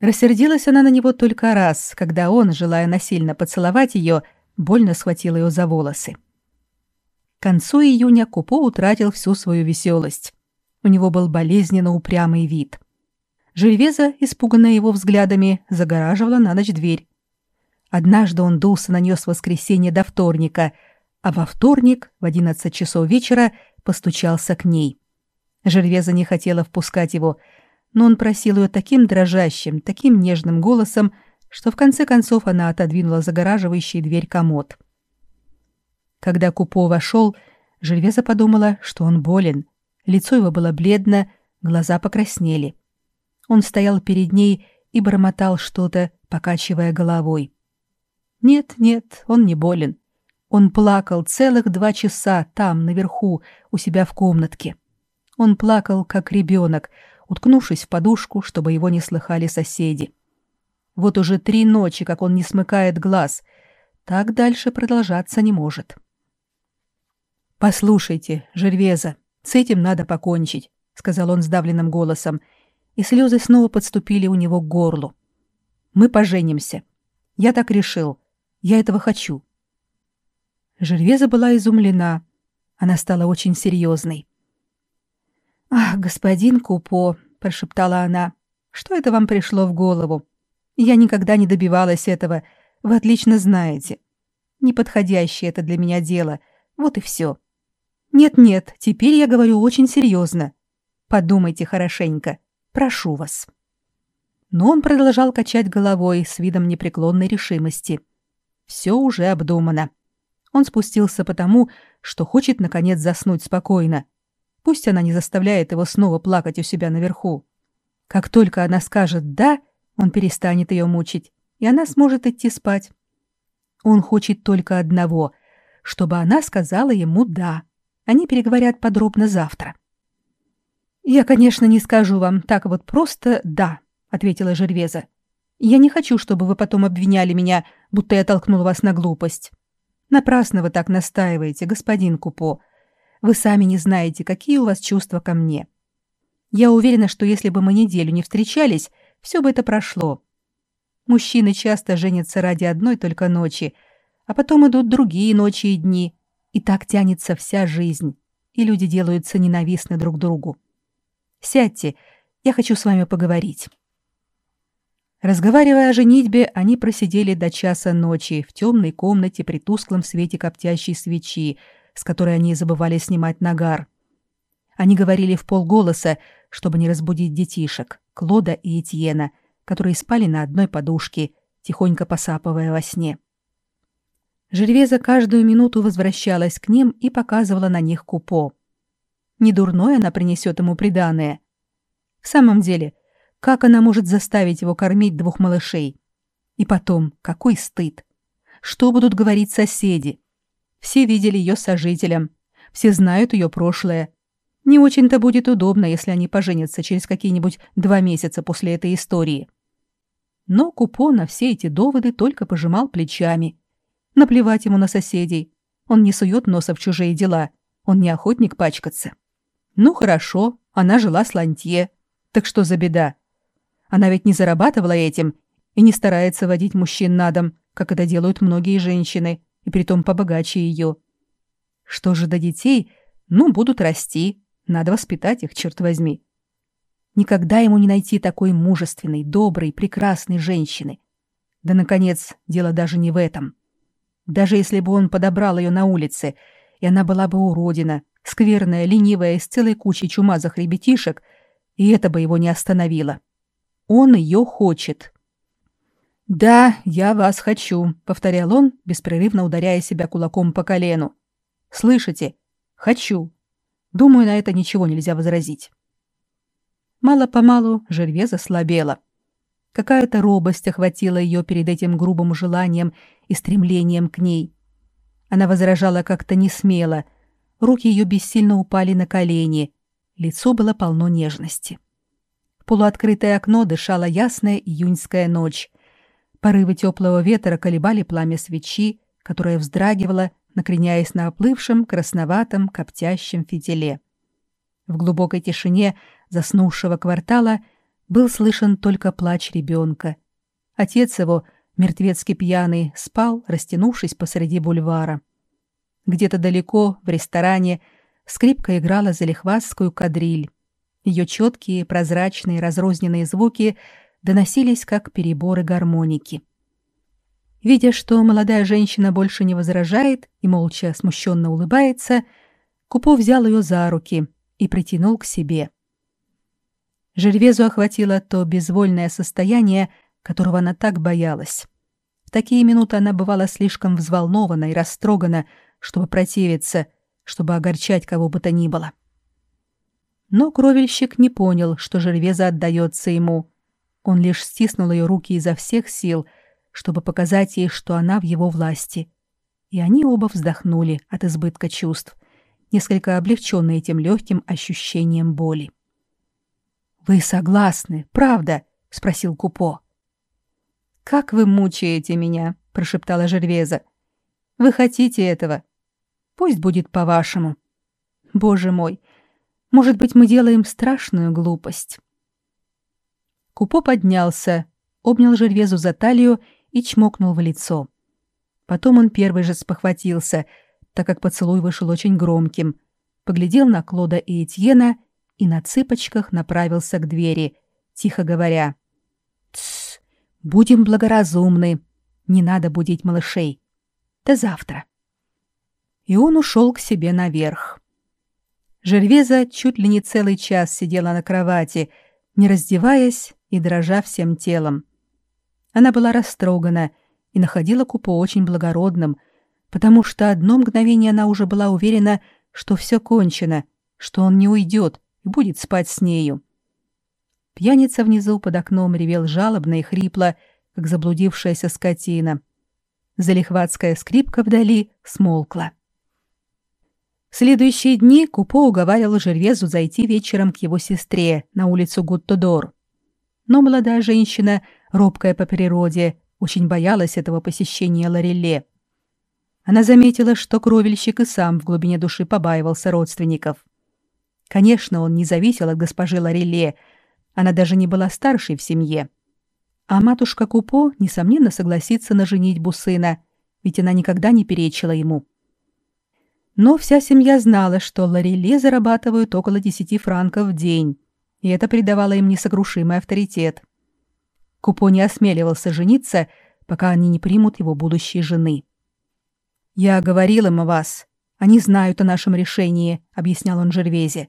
Рассердилась она на него только раз, когда он, желая насильно поцеловать ее, больно схватил ее за волосы. К концу июня Купо утратил всю свою веселость. У него был болезненно упрямый вид. Жильвеза, испуганная его взглядами, загораживала на ночь дверь. Однажды он дулся на нее с воскресенья до вторника, а во вторник в одиннадцать часов вечера постучался к ней. Жильвеза не хотела впускать его, но он просил ее таким дрожащим, таким нежным голосом, что в конце концов она отодвинула загораживающий дверь комод. Когда Купо вошел, Жильвеза подумала, что он болен. Лицо его было бледно, глаза покраснели. Он стоял перед ней и бормотал что-то, покачивая головой. Нет, нет, он не болен. Он плакал целых два часа там, наверху, у себя в комнатке. Он плакал, как ребенок, уткнувшись в подушку, чтобы его не слыхали соседи. Вот уже три ночи, как он не смыкает глаз. Так дальше продолжаться не может. «Послушайте, Жервеза, с этим надо покончить», — сказал он сдавленным голосом, и слезы снова подступили у него к горлу. «Мы поженимся. Я так решил. Я этого хочу». Жервеза была изумлена. Она стала очень серьезной. «Ах, господин Купо», — прошептала она, — «что это вам пришло в голову? Я никогда не добивалась этого, вы отлично знаете. Неподходящее это для меня дело, вот и все. Нет-нет, теперь я говорю очень серьезно. Подумайте хорошенько, прошу вас». Но он продолжал качать головой с видом непреклонной решимости. Все уже обдумано. Он спустился потому, что хочет, наконец, заснуть спокойно, Пусть она не заставляет его снова плакать у себя наверху. Как только она скажет «да», он перестанет ее мучить, и она сможет идти спать. Он хочет только одного, чтобы она сказала ему «да». Они переговорят подробно завтра. «Я, конечно, не скажу вам так вот просто «да», — ответила Жервеза. «Я не хочу, чтобы вы потом обвиняли меня, будто я толкнул вас на глупость. Напрасно вы так настаиваете, господин Купо. Вы сами не знаете, какие у вас чувства ко мне. Я уверена, что если бы мы неделю не встречались, все бы это прошло. Мужчины часто женятся ради одной только ночи, а потом идут другие ночи и дни, и так тянется вся жизнь, и люди делаются ненавистны друг другу. Сядьте, я хочу с вами поговорить. Разговаривая о женитьбе, они просидели до часа ночи в темной комнате при тусклом свете коптящей свечи, с которой они забывали снимать нагар. Они говорили в полголоса, чтобы не разбудить детишек, Клода и Этьена, которые спали на одной подушке, тихонько посапывая во сне. Жервеза каждую минуту возвращалась к ним и показывала на них купо. Недурное она принесет ему приданое. В самом деле, как она может заставить его кормить двух малышей? И потом, какой стыд! Что будут говорить соседи? Все видели ее сожителем, все знают ее прошлое. Не очень-то будет удобно, если они поженятся через какие-нибудь два месяца после этой истории. Но Купо на все эти доводы только пожимал плечами. Наплевать ему на соседей. Он не сует носа в чужие дела. Он не охотник пачкаться. Ну хорошо, она жила с Лантье. Так что за беда? Она ведь не зарабатывала этим и не старается водить мужчин на дом, как это делают многие женщины и притом побогаче ее. Что же до детей? Ну, будут расти. Надо воспитать их, черт возьми. Никогда ему не найти такой мужественной, доброй, прекрасной женщины. Да, наконец, дело даже не в этом. Даже если бы он подобрал ее на улице, и она была бы уродина, скверная, ленивая, с целой кучей чумазых ребятишек, и это бы его не остановило. Он ее хочет, «Да, я вас хочу», — повторял он, беспрерывно ударяя себя кулаком по колену. «Слышите? Хочу. Думаю, на это ничего нельзя возразить». Мало-помалу Жервеза слабела. Какая-то робость охватила ее перед этим грубым желанием и стремлением к ней. Она возражала как-то не смело. Руки ее бессильно упали на колени. Лицо было полно нежности. В полуоткрытое окно дышала ясная июньская ночь. Порывы теплого ветра колебали пламя свечи, которое вздрагивало, накреняясь на оплывшем красноватом коптящем фитиле. В глубокой тишине заснувшего квартала Был слышен только плач ребенка. Отец его, мертвецки пьяный, спал, растянувшись посреди бульвара. Где-то далеко, в ресторане, скрипка играла залихвастскую кадриль. Ее четкие, прозрачные, разрозненные звуки доносились, как переборы гармоники. Видя, что молодая женщина больше не возражает и молча смущенно улыбается, Купо взял ее за руки и притянул к себе. Жервезу охватило то безвольное состояние, которого она так боялась. В такие минуты она бывала слишком взволнована и растрогана, чтобы противиться, чтобы огорчать кого бы то ни было. Но кровельщик не понял, что Жервеза отдается ему. Он лишь стиснул ее руки изо всех сил, чтобы показать ей, что она в его власти. И они оба вздохнули от избытка чувств, несколько облегченные этим легким ощущением боли. «Вы согласны, правда?» — спросил Купо. «Как вы мучаете меня!» — прошептала Жервеза. «Вы хотите этого? Пусть будет по-вашему. Боже мой, может быть, мы делаем страшную глупость». Купо поднялся, обнял Жервезу за талию и чмокнул в лицо. Потом он первый же спохватился, так как поцелуй вышел очень громким, поглядел на Клода и Этьена и на цыпочках направился к двери, тихо говоря «Тссс, будем благоразумны, не надо будить малышей. До завтра». И он ушел к себе наверх. Жервеза чуть ли не целый час сидела на кровати, не раздеваясь и дрожа всем телом. Она была растрогана и находила Купо очень благородным, потому что одно мгновение она уже была уверена, что все кончено, что он не уйдет, будет спать с нею. Пьяница внизу под окном ревел жалобно и хрипло, как заблудившаяся скотина. Залихватская скрипка вдали смолкла. В следующие дни Купо уговаривал Жервезу зайти вечером к его сестре на улицу Гуттодор. Но молодая женщина, робкая по природе, очень боялась этого посещения Лореле. Она заметила, что кровельщик и сам в глубине души побаивался родственников. Конечно, он не зависел от госпожи Лореле, она даже не была старшей в семье. А матушка Купо, несомненно, согласится на женитьбу сына, ведь она никогда не перечила ему. Но вся семья знала, что Лореле зарабатывают около 10 франков в день, и это придавало им несокрушимый авторитет. Купо не осмеливался жениться, пока они не примут его будущей жены. «Я говорил им о вас. Они знают о нашем решении», — объяснял он Жервезе.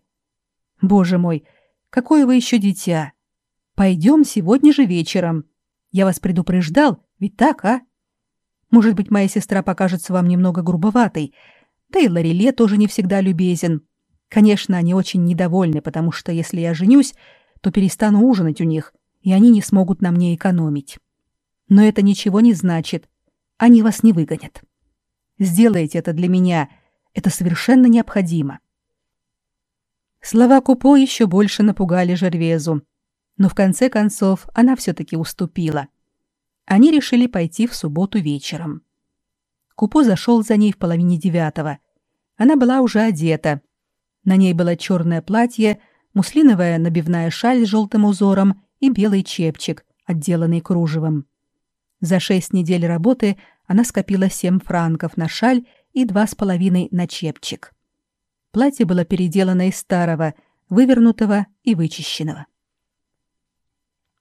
Боже мой, какое вы еще дитя! Пойдем сегодня же вечером. Я вас предупреждал, ведь так, а? Может быть, моя сестра покажется вам немного грубоватой, да и Лареле тоже не всегда любезен. Конечно, они очень недовольны, потому что если я женюсь, то перестану ужинать у них, и они не смогут на мне экономить. Но это ничего не значит. Они вас не выгонят. Сделайте это для меня. Это совершенно необходимо. Слова Купо еще больше напугали Жервезу, но в конце концов она все-таки уступила. Они решили пойти в субботу вечером. Купо зашел за ней в половине девятого. Она была уже одета. На ней было черное платье, муслиновая набивная шаль с желтым узором и белый чепчик, отделанный кружевом. За шесть недель работы она скопила семь франков на шаль и два с половиной на чепчик. Платье было переделано из старого, вывернутого и вычищенного.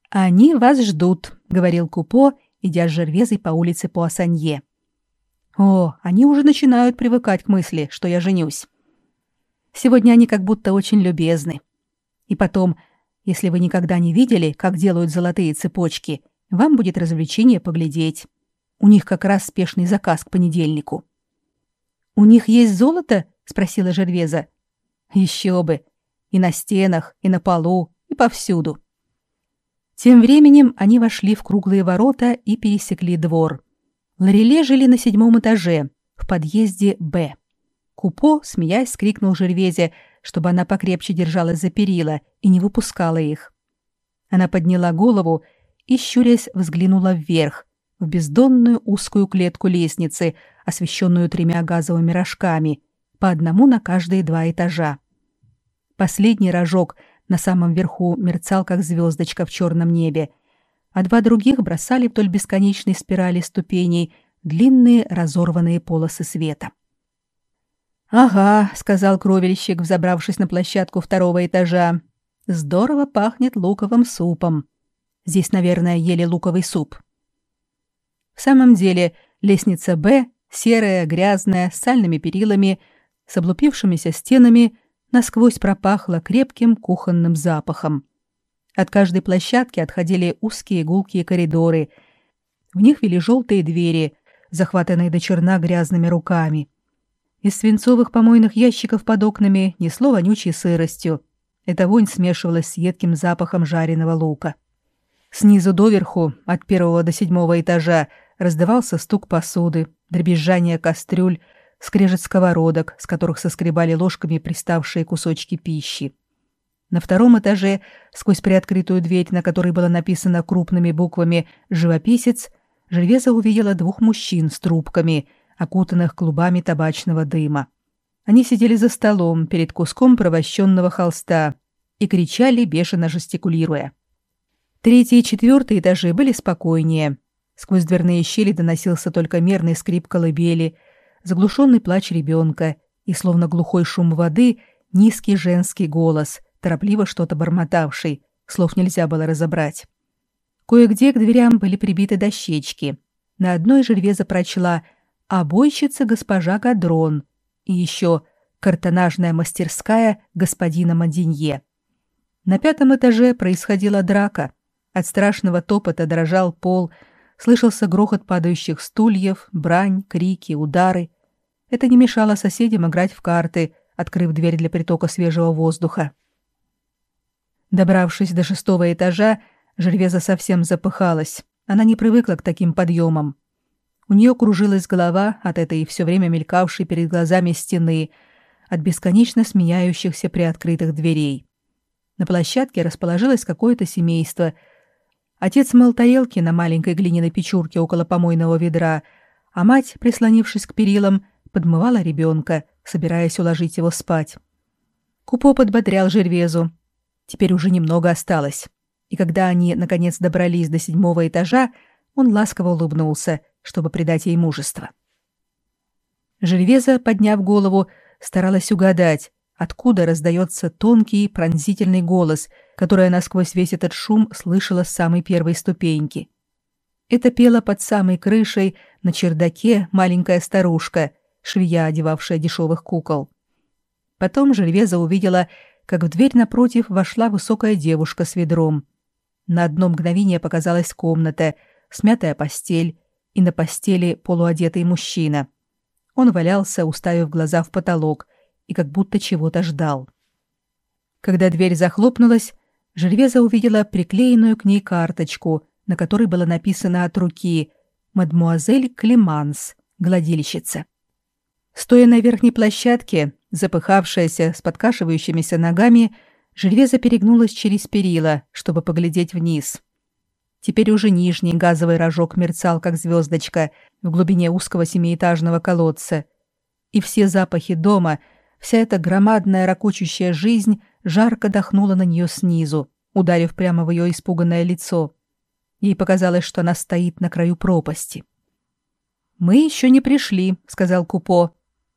«Они вас ждут», — говорил Купо, идя с Жервезой по улице Пуассанье. «О, они уже начинают привыкать к мысли, что я женюсь. Сегодня они как будто очень любезны. И потом, если вы никогда не видели, как делают золотые цепочки, вам будет развлечение поглядеть. У них как раз спешный заказ к понедельнику». «У них есть золото?» спросила Жервеза. Еще бы. И на стенах, и на полу, и повсюду. Тем временем они вошли в круглые ворота и пересекли двор. Лореле жили на седьмом этаже, в подъезде «Б». Купо, смеясь, скрикнул Жервезе, чтобы она покрепче держалась за перила и не выпускала их. Она подняла голову и, щурясь, взглянула вверх, в бездонную узкую клетку лестницы, освещенную тремя газовыми рожками, по одному на каждые два этажа. Последний рожок на самом верху мерцал, как звездочка в черном небе, а два других бросали вдоль бесконечной спирали ступеней длинные разорванные полосы света. «Ага», — сказал кровельщик, взобравшись на площадку второго этажа. «Здорово пахнет луковым супом. Здесь, наверное, ели луковый суп». В самом деле, лестница «Б», серая, грязная, с сальными перилами, с облупившимися стенами, насквозь пропахла крепким кухонным запахом. От каждой площадки отходили узкие гулкие коридоры. В них вели желтые двери, захватанные до черна грязными руками. Из свинцовых помойных ящиков под окнами несло вонючей сыростью. Эта вонь смешивалась с едким запахом жареного лука. Снизу доверху, от первого до седьмого этажа, раздавался стук посуды, дребезжание кастрюль, скрежет сковородок, с которых соскребали ложками приставшие кусочки пищи. На втором этаже, сквозь приоткрытую дверь, на которой было написано крупными буквами «Живописец», Жервеза увидела двух мужчин с трубками, окутанных клубами табачного дыма. Они сидели за столом перед куском провощенного холста и кричали, бешено жестикулируя. Третий и четвертый этажи были спокойнее. Сквозь дверные щели доносился только мерный скрип колыбели, заглушенный плач ребенка и, словно глухой шум воды, низкий женский голос, торопливо что-то бормотавший, слов нельзя было разобрать. Кое-где к дверям были прибиты дощечки. На одной Жервеза прочла обойщица госпожа Гадрон и еще картонажная мастерская господина Мадинье. На пятом этаже происходила драка. От страшного топота дрожал пол, слышался грохот падающих стульев, брань, крики, удары. Это не мешало соседям играть в карты, открыв дверь для притока свежего воздуха. Добравшись до шестого этажа, Жервеза совсем запыхалась. Она не привыкла к таким подъемам. У нее кружилась голова от этой все время мелькавшей перед глазами стены, от бесконечно сменяющихся приоткрытых дверей. На площадке расположилось какое-то семейство. Отец мыл тарелки на маленькой глиняной печурке около помойного ведра, а мать, прислонившись к перилам, подмывала ребенка, собираясь уложить его спать. Купо подбодрял Жервезу. Теперь уже немного осталось. И когда они, наконец, добрались до седьмого этажа, он ласково улыбнулся, чтобы придать ей мужество. Жервеза, подняв голову, старалась угадать, откуда раздается тонкий пронзительный голос, который она сквозь весь этот шум слышала с самой первой ступеньки. Это пела под самой крышей на чердаке маленькая старушка, швея, одевавшая дешевых кукол. Потом Жервеза увидела, как в дверь напротив вошла высокая девушка с ведром. На одно мгновение показалась комната — смятая постель и на постели полуодетый мужчина. Он валялся, уставив глаза в потолок, и как будто чего-то ждал. Когда дверь захлопнулась, Жервеза увидела приклеенную к ней карточку, на которой было написано от руки «Мадмуазель Клеманс, гладильщица». Стоя на верхней площадке, запыхавшаяся, с подкашивающимися ногами, Жервеза перегнулась через перила, чтобы поглядеть вниз. Теперь уже нижний газовый рожок мерцал, как звездочка, в глубине узкого семиэтажного колодца. И все запахи дома, вся эта громадная ракочущая жизнь жарко дохнула на нее снизу, ударив прямо в ее испуганное лицо. Ей показалось, что она стоит на краю пропасти. «Мы еще не пришли», — сказал Купо.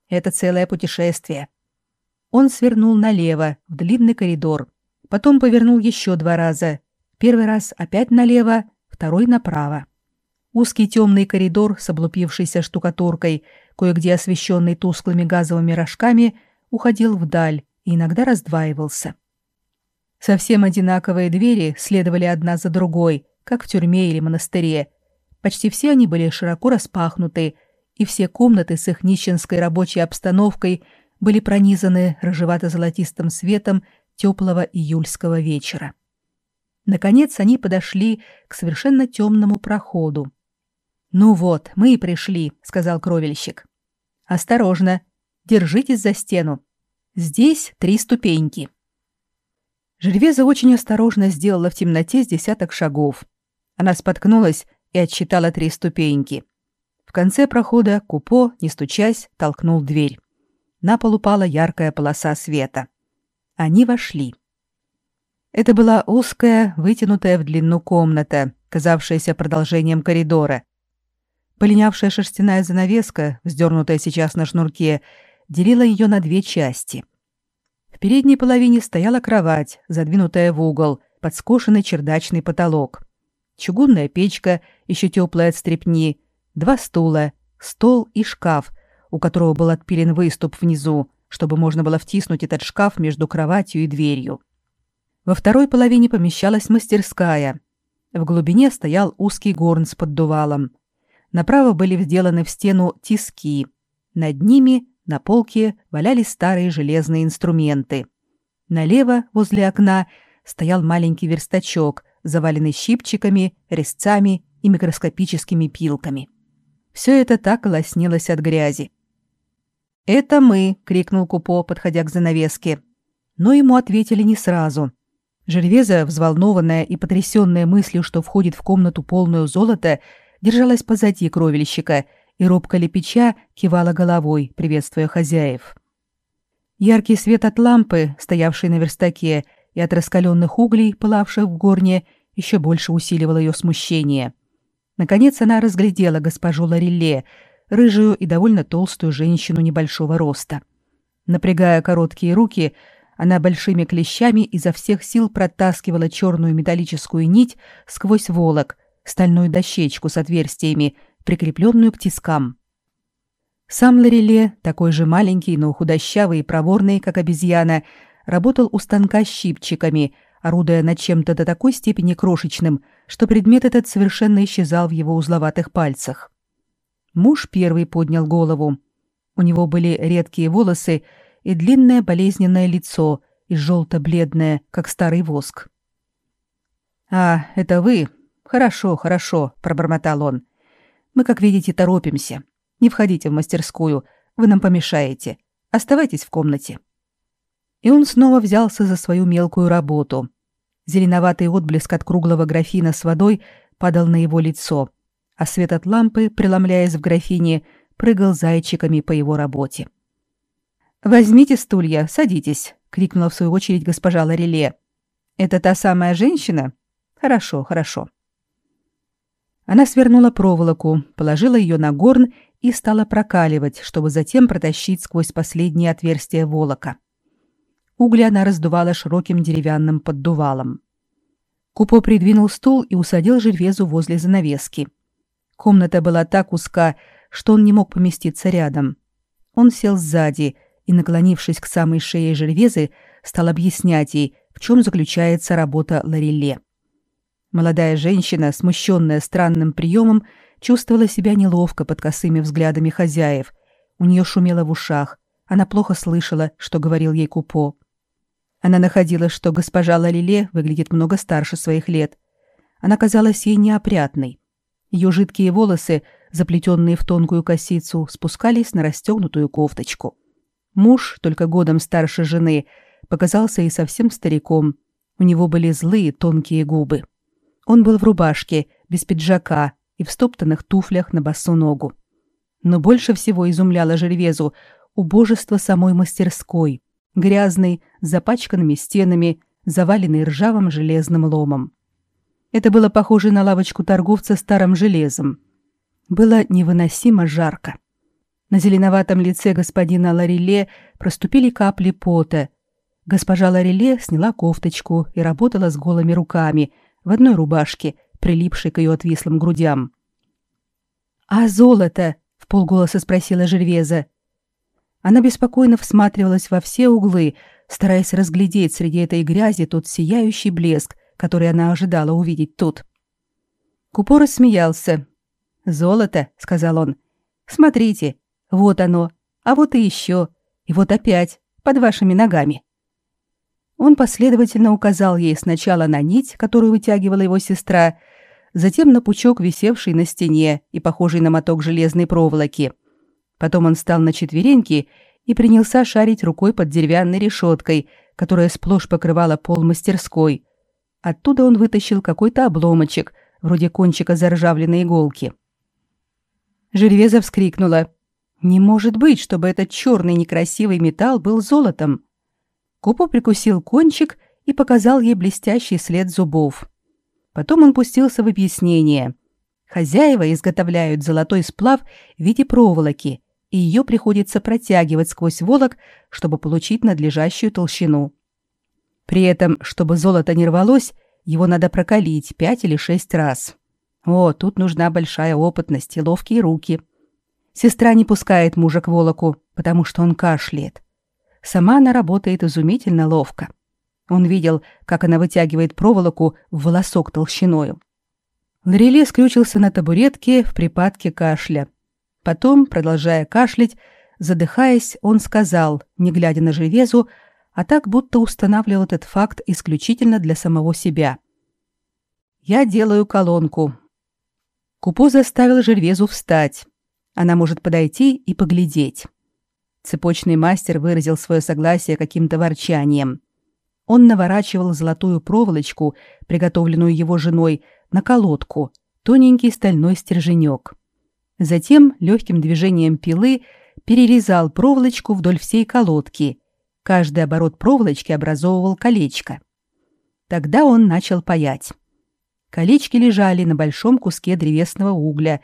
«Это целое путешествие». Он свернул налево, в длинный коридор. Потом повернул еще два раза Первый раз опять налево, второй направо. Узкий темный коридор с облупившейся штукатуркой, кое-где освещенный тусклыми газовыми рожками, уходил вдаль и иногда раздваивался. Совсем одинаковые двери следовали одна за другой, как в тюрьме или монастыре. Почти все они были широко распахнуты, и все комнаты с их нищенской рабочей обстановкой были пронизаны рыжевато-золотистым светом теплого июльского вечера. Наконец они подошли к совершенно темному проходу. «Ну вот, мы и пришли», — сказал кровельщик. «Осторожно, держитесь за стену. Здесь три ступеньки». Жервеза очень осторожно сделала в темноте с десяток шагов. Она споткнулась и отсчитала три ступеньки. В конце прохода Купо, не стучась, толкнул дверь. На пол упала яркая полоса света. Они вошли. Это была узкая, вытянутая в длину комната, казавшаяся продолжением коридора. Полинявшая шерстяная занавеска, вздернутая сейчас на шнурке, делила ее на две части. В передней половине стояла кровать, задвинутая в угол, под скошенный чердачный потолок. Чугунная печка, еще теплая от стрепни, два стула, стол и шкаф, у которого был отпилен выступ внизу, чтобы можно было втиснуть этот шкаф между кроватью и дверью. Во второй половине помещалась мастерская. В глубине стоял узкий горн с поддувалом. Направо были вделаны в стену тиски. Над ними на полке валялись старые железные инструменты. Налево, возле окна, стоял маленький верстачок, заваленный щипчиками, резцами и микроскопическими пилками. Все это так лоснилось от грязи. «Это мы!» — крикнул Купо, подходя к занавеске. Но ему ответили не сразу. Жервеза, взволнованная и потрясенная мыслью, что входит в комнату полную золота, держалась позади кровельщика и робко лепеча кивала головой, приветствуя хозяев. Яркий свет от лампы, стоявшей на верстаке, и от раскаленных углей, пылавших в горне, еще больше усиливал ее смущение. Наконец она разглядела госпожу Ларилле, рыжую и довольно толстую женщину небольшого роста. Напрягая короткие руки, она большими клещами изо всех сил протаскивала черную металлическую нить сквозь волок, стальную дощечку с отверстиями, прикрепленную к тискам. Сам Лареле, такой же маленький, но худощавый и проворный, как обезьяна, работал у станка щипчиками, орудуя над чем-то до такой степени крошечным, что предмет этот совершенно исчезал в его узловатых пальцах. Муж первый поднял голову. У него были редкие волосы и длинное болезненное лицо, и желто-бледное, как старый воск. «А, это вы? Хорошо, хорошо», — пробормотал он. «Мы, как видите, торопимся. Не входите в мастерскую, вы нам помешаете. Оставайтесь в комнате». И он снова взялся за свою мелкую работу. Зеленоватый отблеск от круглого графина с водой падал на его лицо, а свет от лампы, преломляясь в графине, прыгал зайчиками по его работе. «Возьмите стулья, садитесь», — крикнула в свою очередь госпожа Лареле. «Это та самая женщина? Хорошо, хорошо». Она свернула проволоку, положила ее на горн и стала прокаливать, чтобы затем протащить сквозь последние отверстия волока. Угли она раздувала широким деревянным поддувалом. Купо придвинул стул и усадил Жервезу возле занавески. Комната была так узка, что он не мог поместиться рядом. Он сел сзади и, наклонившись к самой шее Жервезы, стал объяснять ей, в чем заключается работа Лареле. Молодая женщина, смущенная странным приемом, чувствовала себя неловко под косыми взглядами хозяев. У нее шумело в ушах. Она плохо слышала, что говорил ей Купо. Она находила, что госпожа Лалиле выглядит много старше своих лет. Она казалась ей неопрятной. Ее жидкие волосы, заплетенные в тонкую косицу, спускались на расстегнутую кофточку. Муж, только годом старше жены, показался ей совсем стариком. У него были злые тонкие губы. Он был в рубашке, без пиджака и в стоптанных туфлях на босу ногу. Но больше всего изумляло Жервезу убожество самой мастерской — грязный, с запачканными стенами, заваленный ржавым железным ломом. Это было похоже на лавочку торговца старым железом. Было невыносимо жарко. На зеленоватом лице господина Лариле проступили капли пота. Госпожа Лариле сняла кофточку и работала с голыми руками в одной рубашке, прилипшей к ее отвислым грудям. «А золото?» — в полголоса спросила Жервеза. Она беспокойно всматривалась во все углы, стараясь разглядеть среди этой грязи тот сияющий блеск, который она ожидала увидеть тут. Купо рассмеялся. «Золото», — сказал он. «Смотрите, вот оно, а вот и еще, и вот опять, под вашими ногами». Он последовательно указал ей сначала на нить, которую вытягивала его сестра, затем на пучок, висевший на стене и похожий на моток железной проволоки — Потом он встал на четвереньки и принялся шарить рукой под деревянной решеткой, которая сплошь покрывала пол мастерской. Оттуда он вытащил какой-то обломочек, вроде кончика заржавленной иголки. Жервеза вскрикнула. «Не может быть, чтобы этот черный некрасивый металл был золотом!» Купо прикусил кончик и показал ей блестящий след зубов. Потом он пустился в объяснение. Хозяева изготовляют золотой сплав в виде проволоки, и ее приходится протягивать сквозь волок, чтобы получить надлежащую толщину. При этом, чтобы золото не рвалось, его надо прокалить пять или шесть раз. О, тут нужна большая опытность и ловкие руки. Сестра не пускает мужа к волоку, потому что он кашляет. Сама она работает изумительно ловко. Он видел, как она вытягивает проволоку в волосок толщиною. Лореле скрючился на табуретке в припадке кашля. Потом, продолжая кашлять, задыхаясь, он сказал, не глядя на Жервезу, а так будто устанавливал этот факт исключительно для самого себя. «Я делаю колонку». Купо заставил Жервезу встать. Она может подойти и поглядеть. Цепочный мастер выразил свое согласие каким-то ворчанием. Он наворачивал золотую проволочку, приготовленную его женой, на колодку, тоненький стальной стерженек. Затем легким движением пилы перерезал проволочку вдоль всей колодки. Каждый оборот проволочки образовывал колечко. Тогда он начал паять. Колечки лежали на большом куске древесного угля.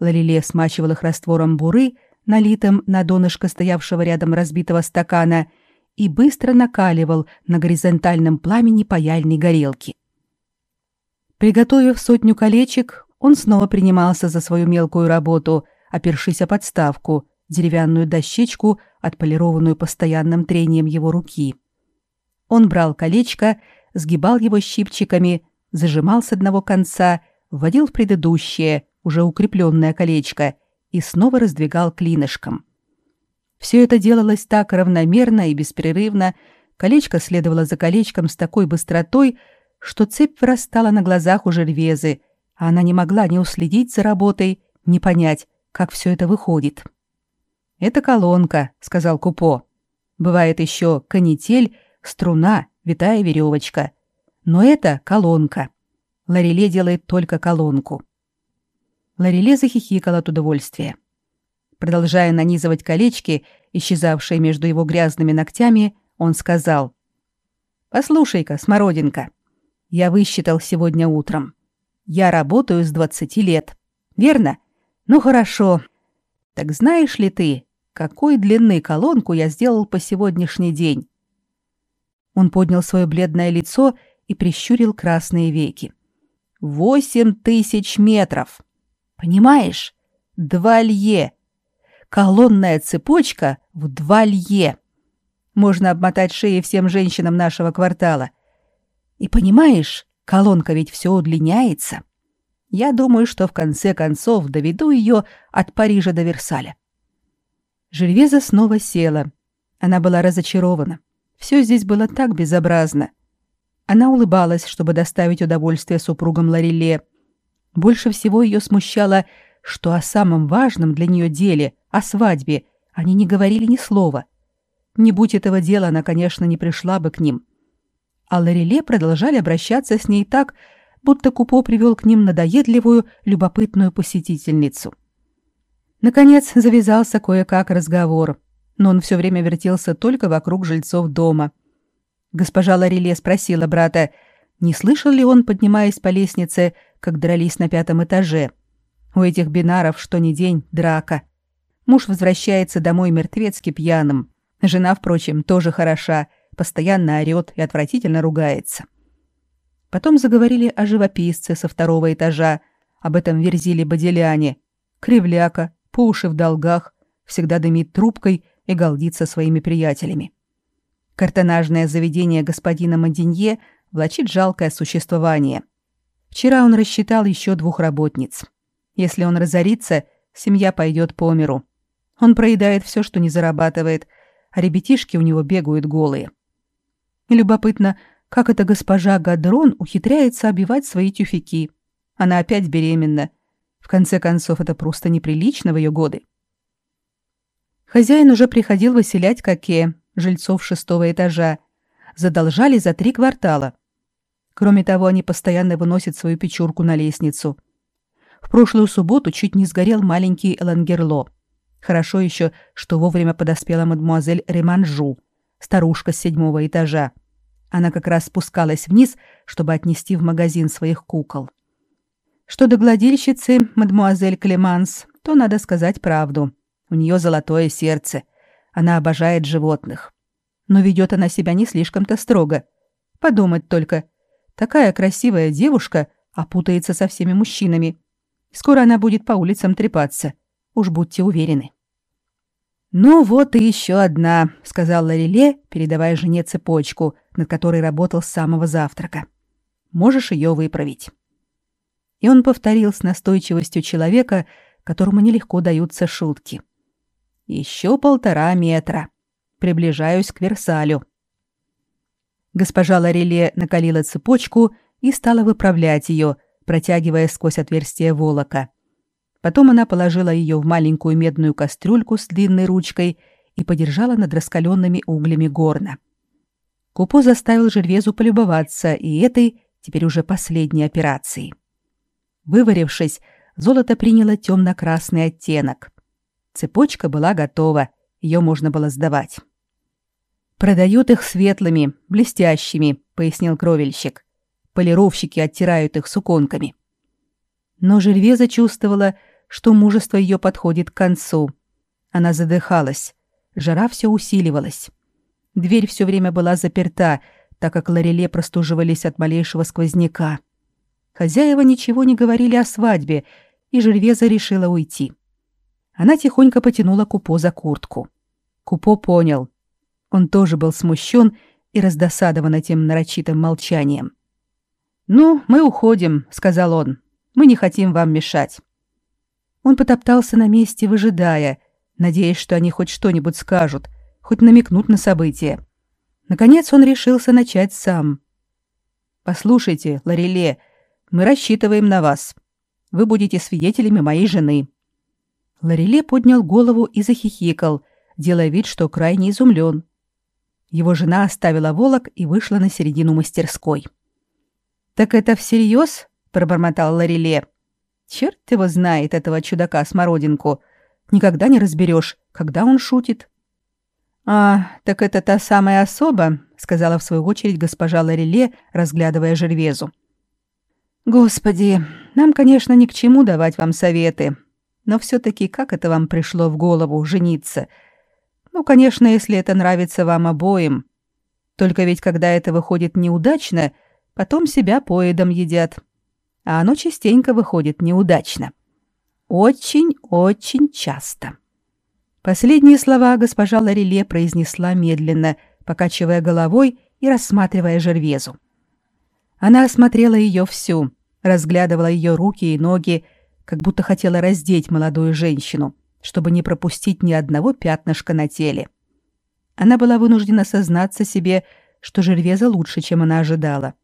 Лалиле смачивал их раствором буры, налитым на донышко стоявшего рядом разбитого стакана, и быстро накаливал на горизонтальном пламени паяльной горелки. Приготовив сотню колечек, он снова принимался за свою мелкую работу, опершись о подставку, деревянную дощечку, отполированную постоянным трением его руки. Он брал колечко, сгибал его щипчиками, зажимал с одного конца, вводил в предыдущее, уже укрепленное колечко и снова раздвигал клинышком. Все это делалось так равномерно и беспрерывно, колечко следовало за колечком с такой быстротой, что цепь вырастала на глазах у Жервезы, а она не могла ни уследить за работой, ни понять, как все это выходит. «Это колонка», — сказал Купо. «Бывает еще канитель, струна, витая веревочка. Но это колонка. Лареле делает только колонку». Лареле захихикал от удовольствия. Продолжая нанизывать колечки, исчезавшие между его грязными ногтями, он сказал. «Послушай-ка, смородинка, я высчитал сегодня утром. Я работаю с 20 лет. Верно? Ну хорошо. Так знаешь ли ты, какой длины колонку я сделал по сегодняшний день?» Он поднял свое бледное лицо и прищурил красные веки. «Восемь тысяч метров! Понимаешь? Два лье! Колонная цепочка в два лье! Можно обмотать шеи всем женщинам нашего квартала. И понимаешь, колонка ведь все удлиняется. Я думаю, что в конце концов доведу ее от Парижа до Версаля. Жильвеза снова села. Она была разочарована. Все здесь было так безобразно. Она улыбалась, чтобы доставить удовольствие супругам Лариле. Больше всего ее смущало, что о самом важном для нее деле, о свадьбе, они не говорили ни слова. Не будь этого дела, она, конечно, не пришла бы к ним а Лареле продолжали обращаться с ней так, будто Купо привел к ним надоедливую, любопытную посетительницу. Наконец завязался кое-как разговор, но он все время вертелся только вокруг жильцов дома. Госпожа Лареле спросила брата, не слышал ли он, поднимаясь по лестнице, как дрались на пятом этаже. У этих бинаров что ни день драка. Муж возвращается домой мертвецки пьяным. Жена, впрочем, тоже хороша, постоянно орёт и отвратительно ругается. Потом заговорили о живописце со второго этажа, об этом Верзиле Боделяне. Кривляка, по уши в долгах, всегда дымит трубкой и галдится своими приятелями. Картонажное заведение господина Мадинье влачит жалкое существование. Вчера он рассчитал еще двух работниц. Если он разорится, семья пойдет по миру. Он проедает все, что не зарабатывает, а ребятишки у него бегают голые. Любопытно, как эта госпожа Гадрон ухитряется обивать свои тюфяки. Она опять беременна. В конце концов, это просто неприлично в ее годы. Хозяин уже приходил выселять Коке, жильцов шестого этажа. Задолжали за три квартала. Кроме того, они постоянно выносят свою печурку на лестницу. В прошлую субботу чуть не сгорел маленький Элангерло. Хорошо еще, что вовремя подоспела мадемуазель Реманжу, старушка с седьмого этажа. Она как раз спускалась вниз, чтобы отнести в магазин своих кукол. Что до гладильщицы, мадмуазель Клеманс, то надо сказать правду. У нее золотое сердце. Она обожает животных. Но ведет она себя не слишком-то строго. Подумать только. Такая красивая девушка опутается со всеми мужчинами. Скоро она будет по улицам трепаться. Уж будьте уверены. «Ну вот и еще одна», — сказал Лареле, передавая жене цепочку, над которой работал с самого завтрака. «Можешь ее выправить». И он повторил с настойчивостью человека, которому нелегко даются шутки. «Еще полтора метра. Приближаюсь к Версалю». Госпожа Лареле накалила цепочку и стала выправлять ее, протягивая сквозь отверстие волока. Потом она положила ее в маленькую медную кастрюльку с длинной ручкой и подержала над раскаленными углями горна. Купо заставил Жервезу полюбоваться и этой, теперь уже последней операцией. Выварившись, золото приняло темно-красный оттенок. Цепочка была готова, ее можно было сдавать. «Продают их светлыми, блестящими», — пояснил кровельщик. «Полировщики оттирают их суконками». Но Жервеза чувствовала, что мужество ее подходит к концу. Она задыхалась. Жара все усиливалась. Дверь все время была заперта, так как Лореле простуживались от малейшего сквозняка. Хозяева ничего не говорили о свадьбе, и Жервеза решила уйти. Она тихонько потянула Купо за куртку. Купо понял. Он тоже был смущен и раздосадован этим нарочитым молчанием. «Ну, мы уходим», — сказал он. «Мы не хотим вам мешать». Он потоптался на месте, выжидая, надеясь, что они хоть что-нибудь скажут, хоть намекнут на события. Наконец он решился начать сам. «Послушайте, Лореле, мы рассчитываем на вас. Вы будете свидетелями моей жены». Лореле поднял голову и захихикал, делая вид, что крайне изумлен. Его жена оставила волок и вышла на середину мастерской. «Так это всерьез?» — пробормотал Лореле. «Черт его знает, этого чудака-смородинку. Никогда не разберешь, когда он шутит». «А, так это та самая особа», — сказала в свою очередь госпожа Лореле, разглядывая Жервезу. Господи, нам, конечно, ни к чему давать вам советы, но все-таки как это вам пришло в голову жениться? Ну, конечно, если это нравится вам обоим. Только ведь когда это выходит неудачно, потом себя поедом едят. А оно частенько выходит неудачно. Очень-очень часто. Последние слова госпожа Лареле произнесла медленно, покачивая головой и рассматривая Жервезу. Она осмотрела ее всю, разглядывала ее руки и ноги, как будто хотела раздеть молодую женщину, чтобы не пропустить ни одного пятнышка на теле. Она была вынуждена сознаться себе, что Жервеза лучше, чем она ожидала.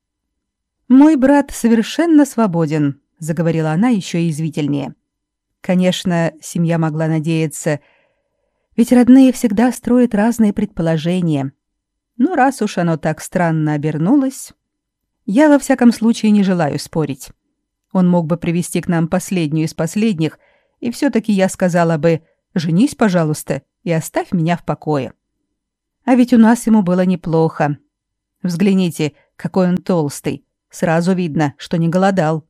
«Мой брат совершенно свободен», — заговорила она еще извительнее. Конечно, семья могла надеяться, ведь родные всегда строят разные предположения. Но раз уж оно так странно обернулось... Я во всяком случае не желаю спорить. Он мог бы привести к нам последнюю из последних, и все-таки я сказала бы «Женись, пожалуйста, и оставь меня в покое». А ведь у нас ему было неплохо. Взгляните, какой он толстый. Сразу видно, что не голодал.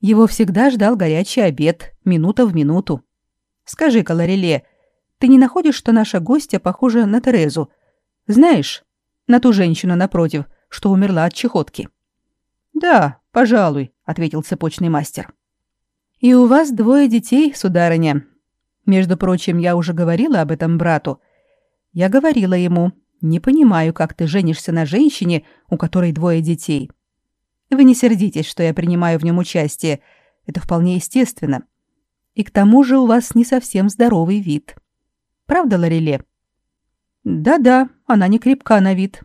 Его всегда ждал горячий обед, минута в минуту. Скажи-ка, Лореле, ты не находишь, что наша гостья похожа на Терезу? Знаешь, на ту женщину напротив, что умерла от чехотки?» «Да, пожалуй», — ответил цепочный мастер. «И у вас двое детей, сударыня. Между прочим, я уже говорила об этом брату. Я говорила ему, не понимаю, как ты женишься на женщине, у которой двое детей. Вы не сердитесь, что я принимаю в нем участие. Это вполне естественно. И к тому же у вас не совсем здоровый вид. Правда, Лореле?» «Да-да, она не крепка на вид».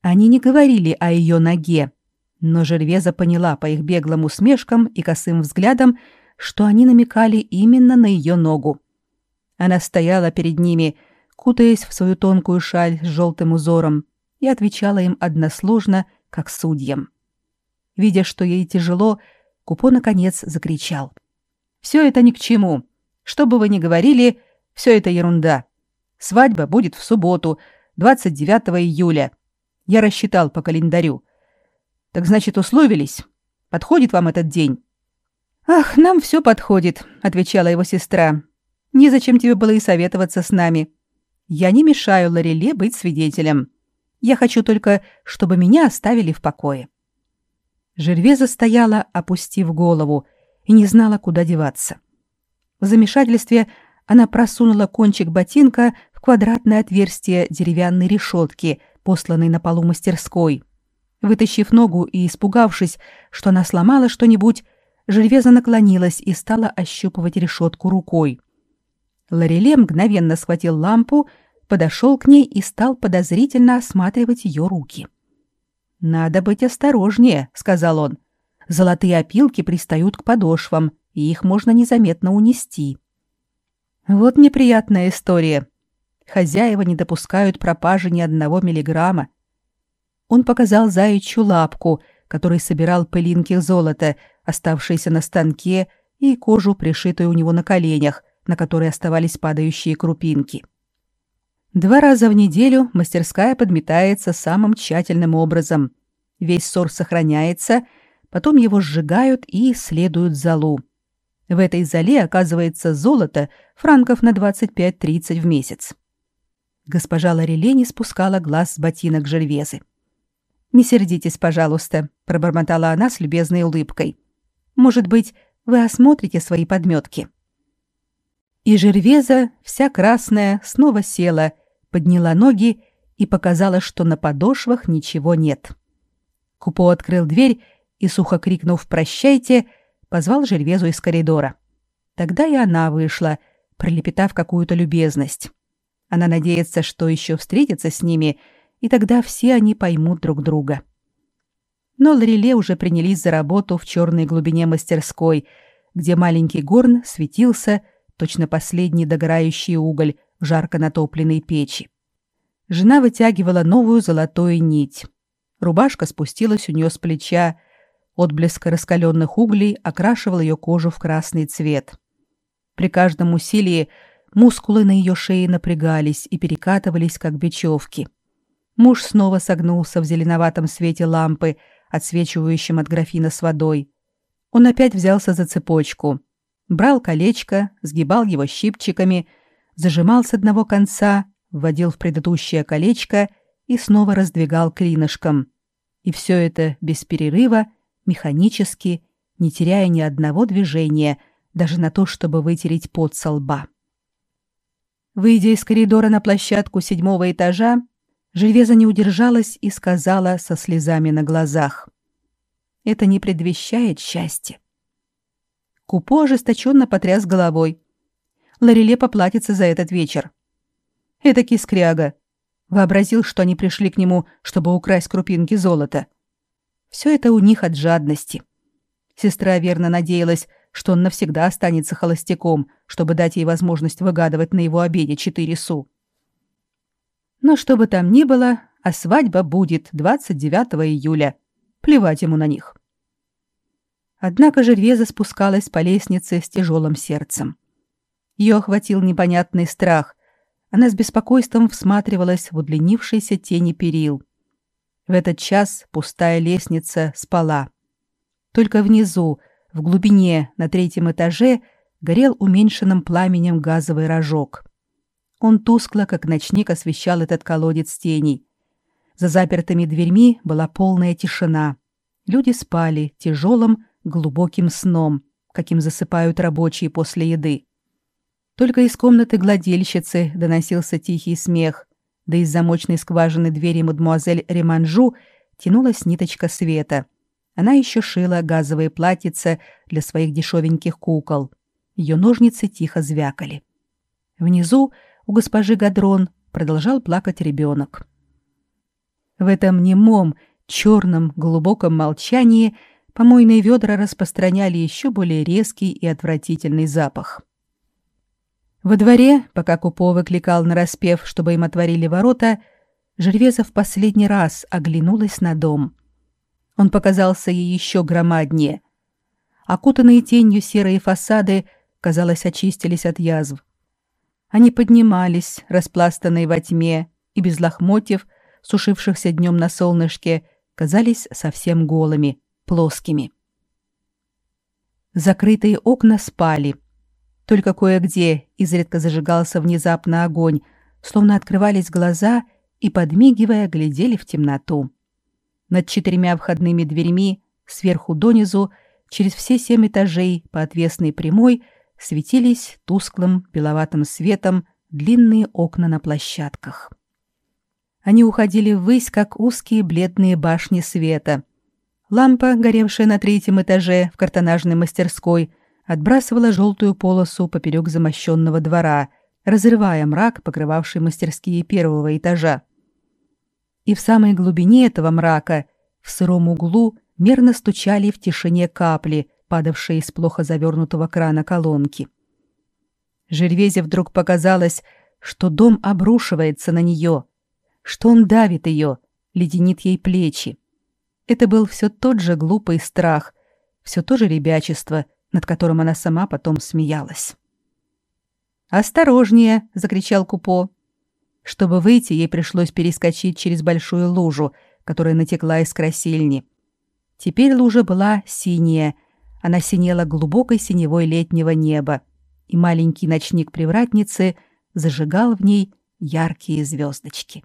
Они не говорили о ее ноге, но Жервеза поняла по их беглым усмешкам и косым взглядам, что они намекали именно на ее ногу. Она стояла перед ними, кутаясь в свою тонкую шаль с желтым узором, и отвечала им односложно, как судьям. Видя, что ей тяжело, Купо наконец закричал. «Все это ни к чему. Что бы вы ни говорили, все это ерунда. Свадьба будет в субботу, 29 июля, Я рассчитал по календарю. Так значит, условились? Подходит вам этот день? Ах, нам все подходит, отвечала его сестра. Незачем тебе было и советоваться с нами. Я не мешаю Лареле быть свидетелем. Я хочу только, чтобы меня оставили в покое. Жервеза стояла, опустив голову, и не знала, куда деваться. В замешательстве она просунула кончик ботинка в квадратное отверстие деревянной решетки, посланной на полу мастерской. Вытащив ногу и испугавшись, что она сломала что-нибудь, Жервеза наклонилась и стала ощупывать решетку рукой. Лореле мгновенно схватил лампу, подошел к ней и стал подозрительно осматривать ее руки. «Надо быть осторожнее», — сказал он. «Золотые опилки пристают к подошвам, и их можно незаметно унести». Вот неприятная история. Хозяева не допускают пропажи ни одного миллиграмма. Он показал заячью лапку, который собирал пылинки золота, оставшиеся на станке, и кожу, пришитую у него на коленях, на которой оставались падающие крупинки. Два раза в неделю мастерская подметается самым тщательным образом. Весь ссор сохраняется, потом его сжигают и следуют залу. В этой зале оказывается золото франков на 25-30 в месяц. Госпожа Лореле не спускала глаз с ботинок Жервезы. «Не сердитесь, пожалуйста», — пробормотала она с любезной улыбкой. «Может быть, вы осмотрите свои подметки?» И Жервеза, вся красная, снова села, подняла ноги и показала, что на подошвах ничего нет. Купо открыл дверь и, сухо крикнув «Прощайте!», позвал Жервезу из коридора. Тогда и она вышла, пролепетав какую-то любезность. Она надеется, что еще встретится с ними, и тогда все они поймут друг друга. Но Лореле уже принялись за работу в черной глубине мастерской, где маленький горн светился, точно последний догорающий уголь в жарко натопленной печи. Жена вытягивала новую золотую нить. Рубашка спустилась у нее с плеча, Отблеск раскаленных углей окрашивал ее кожу в красный цвет. При каждом усилии мускулы на ее шее напрягались и перекатывались, как бечевки. Муж снова согнулся в зеленоватом свете лампы, отсвечивающем от графина с водой. Он опять взялся за цепочку. Брал колечко, сгибал его щипчиками, зажимал с одного конца, вводил в предыдущее колечко и снова раздвигал клинышком. И все это без перерыва — механически, не теряя ни одного движения, даже на то, чтобы вытереть пот со лба. Выйдя из коридора на площадку седьмого этажа, Жильвеза не удержалась и сказала со слезами на глазах. «Это не предвещает счастья». Купо ожесточенно потряс головой. Лореле поплатится за этот вечер. Это кискряга. Вообразил, что они пришли к нему, чтобы украсть крупинки золота. Все это у них от жадности. Сестра верно надеялась, что он навсегда останется холостяком, чтобы дать ей возможность выгадывать на его обеде четыре су. Но что бы там ни было, а свадьба будет 29 июля. Плевать ему на них. Однако Жервеза спускалась по лестнице с тяжелым сердцем. Ее охватил непонятный страх. Она с беспокойством всматривалась в удлинившиеся тени перил. В этот час пустая лестница спала. Только внизу, в глубине, на третьем этаже, горел уменьшенным пламенем газовый рожок. Он тускло, как ночник, освещал этот колодец теней. За запертыми дверьми была полная тишина. Люди спали тяжелым, глубоким сном, каким засыпают рабочие после еды. Только из комнаты гладельщицы доносился тихий смех, да из замочной скважины двери мадемуазель Реманжу тянулась ниточка света. Она еще шила газовые платьица для своих дешевеньких кукол. Ее ножницы тихо звякали. Внизу у госпожи Гадрон продолжал плакать ребенок. В этом немом, черном, глубоком молчании помойные ведра распространяли еще более резкий и отвратительный запах. Во дворе, пока Купо выкликал на распев, чтобы им отворили ворота, Жервеза в последний раз оглянулась на дом. Он показался ей еще громаднее. Окутанные тенью серые фасады, казалось, очистились от язв. Они поднимались, распластанные во тьме, и без лохмотьев, сушившихся днем на солнышке, казались совсем голыми, плоскими. Закрытые окна спали. Только кое-где изредка зажигался внезапно огонь, словно открывались глаза и, подмигивая, глядели в темноту. Над четырьмя входными дверьми, сверху донизу, через все семь этажей по отвесной прямой светились тусклым беловатым светом длинные окна на площадках. Они уходили ввысь, как узкие бледные башни света. Лампа, горевшая на третьем этаже в картонажной мастерской, отбрасывала желтую полосу поперек замощенного двора, разрывая мрак, покрывавший мастерские первого этажа. И в самой глубине этого мрака, в сыром углу, мерно стучали в тишине капли, падавшие из плохо завернутого крана колонки. Жервезе вдруг показалось, что дом обрушивается на нее, что он давит ее, леденит ей плечи. Это был все тот же глупый страх, все то же ребячество, над которым она сама потом смеялась. «Осторожнее!» — закричал Купо. Чтобы выйти, ей пришлось перескочить через большую лужу, которая натекла из красильни. Теперь лужа была синяя, она синела глубокой синевой летнего неба, и маленький ночник привратницы зажигал в ней яркие звездочки.